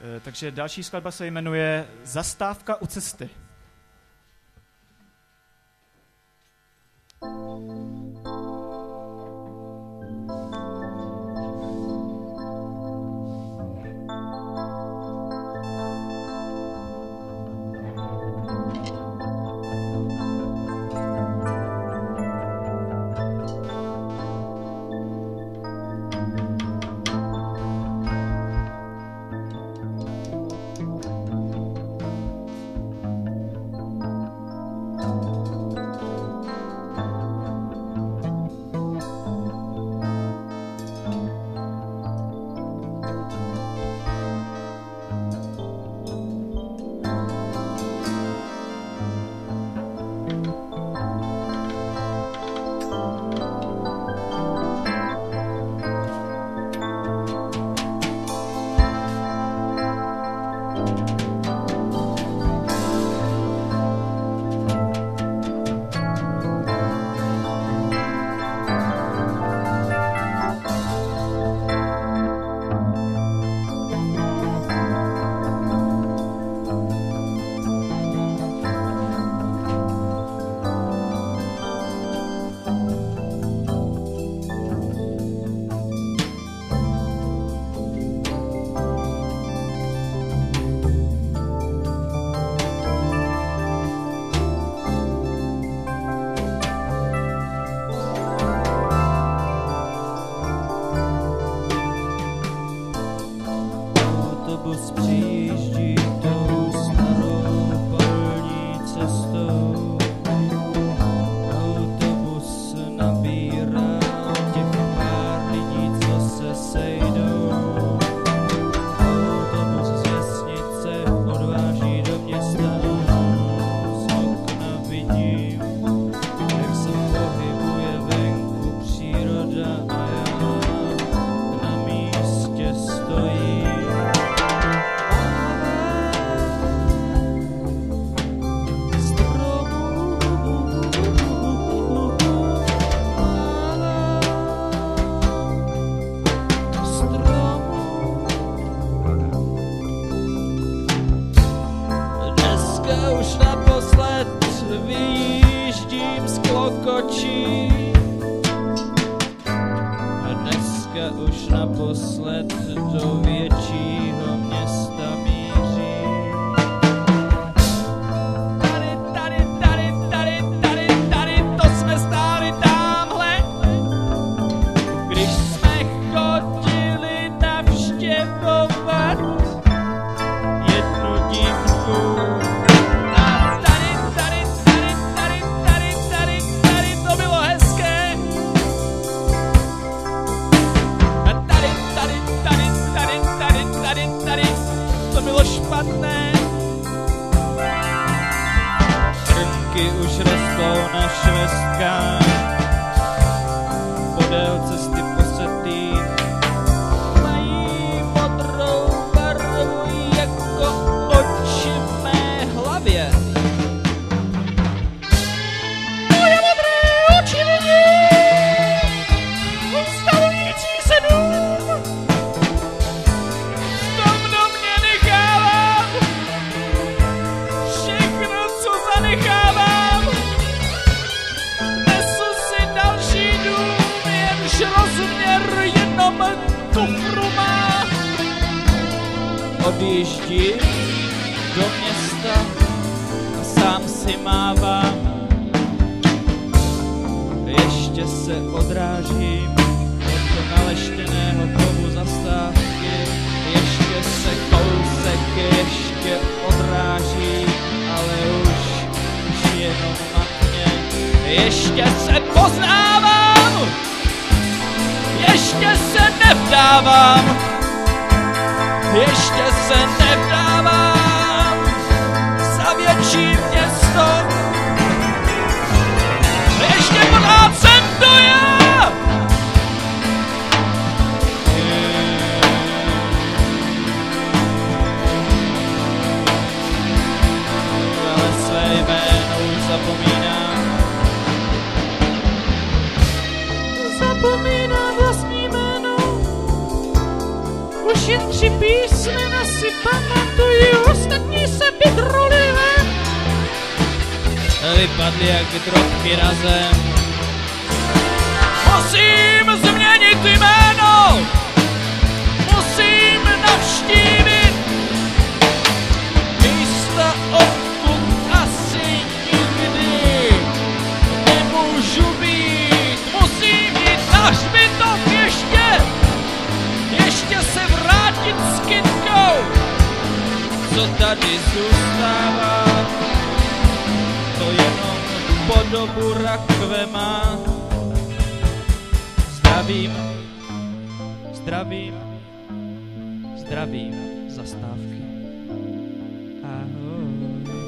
Eh, takže další skladba se jmenuje Zastávka u cesty. lobos te de let vyjíždím z klokočí. A dneska už naposled do většího špatné. Rybky už rostou na švestkách. odjíždí do města a sám si mávám. Ještě se odrážím od naleštěného kovu zastávky, ještě se kousek ještě odráží, ale už, už jenom na mě. Ještě se poznávám, ještě se nevdávám, ještě se nevdává. že tři písmena si pamatuju, ostatní se vydrolili. Vypadli jak vytrovky razem. Tady zůstává, to jenom podobu rakve má. Zdravím, zdravím, zdravím zastávky. Ahoj.